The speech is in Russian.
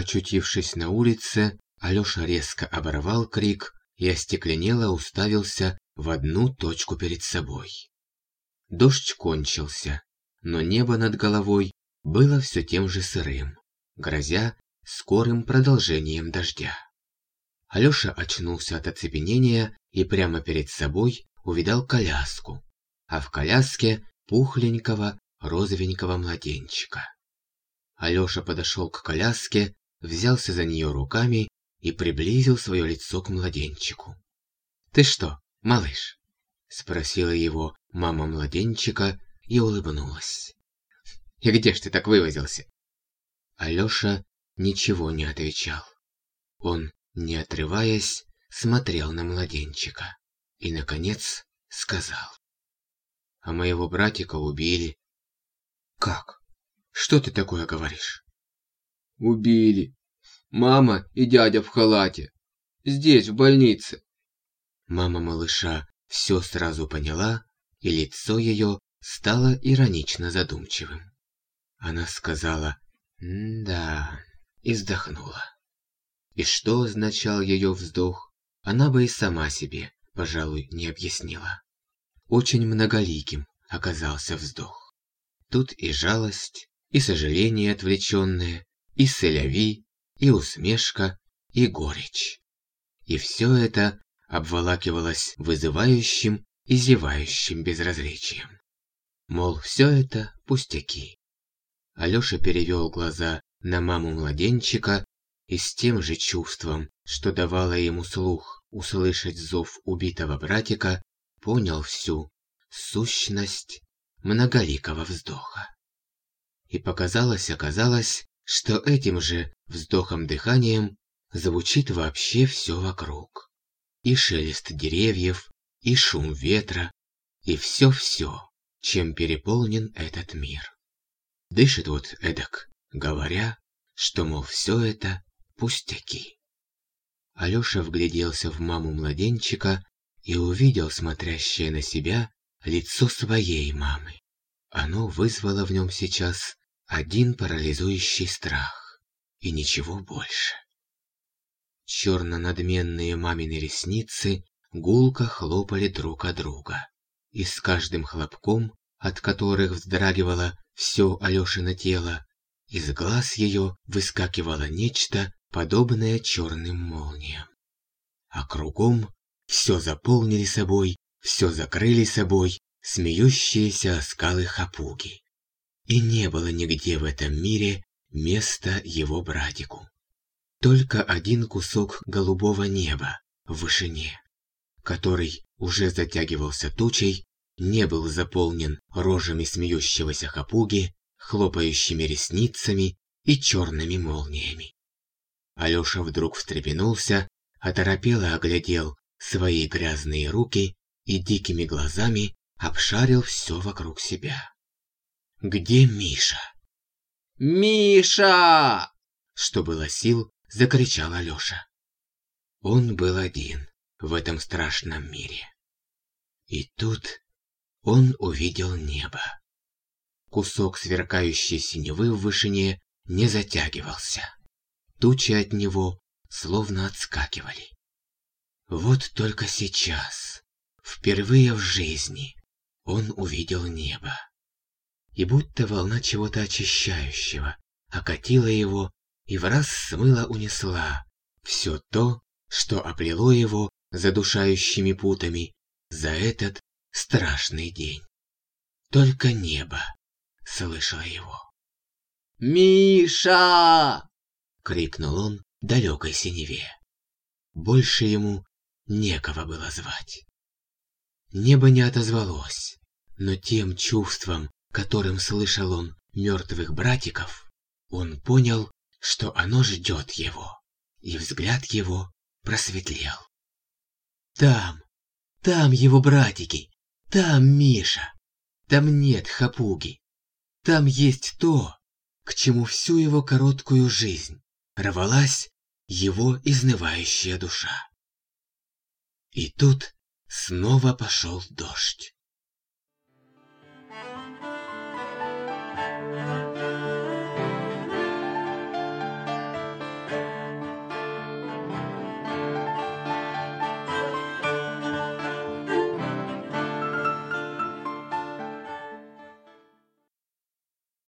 Очутившись на улице, Алёша резко оборвал крик и остекленело уставился в одну точку перед собой. Дождь кончился, но небо над головой было все тем же сырым, грозя скорым продолжением дождя. Алёша очнулся от оцепенения и прямо перед собой увидал коляску, а в коляске пухленького розовенького младенчика. Алёша подошел к коляске, взялся за нее руками и приблизил свое лицо к младенчику. «Ты что, малыш?» – спросила его мама младенчика и улыбнулась. «И где ж ты так вывозился?» Алёша ничего не отвечал. Он, не отрываясь, смотрел на младенчика и, наконец, сказал. «А моего братика убили». «Как? Что ты такое говоришь?» «Убили. Мама и дядя в халате. Здесь, в больнице». Мама малыша все сразу поняла, и лицо ее стало иронично задумчивым. Она сказала «да» и вздохнула. И что означал ее вздох, она бы и сама себе, пожалуй, не объяснила. Очень многоликим оказался вздох. Тут и жалость, и сожаление отвлеченное, и соляви, и усмешка, и горечь. И все это обволакивалось вызывающим и зевающим безразличием. Мол, все это пустяки. Алёша перевел глаза на маму младенчика и с тем же чувством, что давало ему слух услышать зов убитого братика, понял всю сущность многоликого вздоха. И показалось, оказалось, что этим же вздохом-дыханием звучит вообще все вокруг. И шелест деревьев, и шум ветра, и все-все, чем переполнен этот мир. Дышит вот эдак, говоря, что, мол, все это пустяки. Алёша вгляделся в маму младенчика и увидел смотрящее на себя лицо своей мамы. Оно вызвало в нем сейчас один парализующий страх и ничего больше. Черно-надменные мамины ресницы гулко хлопали друг о друга, и с каждым хлопком, от которых вздрагивало все Алешино тело, из глаз ее выскакивало нечто, подобное черным молниям. А кругом все заполнили собой, все закрыли собой смеющиеся скалы хапуги и не было нигде в этом мире места его братику. Только один кусок голубого неба в вышине, который уже затягивался тучей, не был заполнен рожами смеющегося хапуги, хлопающими ресницами и черными молниями. Алёша вдруг встрепенулся, оторопело оглядел свои грязные руки и дикими глазами обшарил все вокруг себя. Где Миша? «Миша!» Что было сил, закричал Алёша. Он был один в этом страшном мире. И тут он увидел небо. Кусок сверкающей синевы в вышине не затягивался. Тучи от него словно отскакивали. Вот только сейчас, впервые в жизни, он увидел небо и будто волна чего-то очищающего окатила его и в раз смыла унесла все то, что оплело его задушающими путами за этот страшный день. Только небо слышало его. «Миша!» — крикнул он далекой синеве. Больше ему некого было звать. Небо не отозвалось, но тем чувством, которым слышал он мертвых братиков, он понял, что оно ждет его, и взгляд его просветлел. Там, там его братики, там Миша, там нет хапуги, там есть то, к чему всю его короткую жизнь рвалась его изнывающая душа. И тут снова пошел дождь. Bye.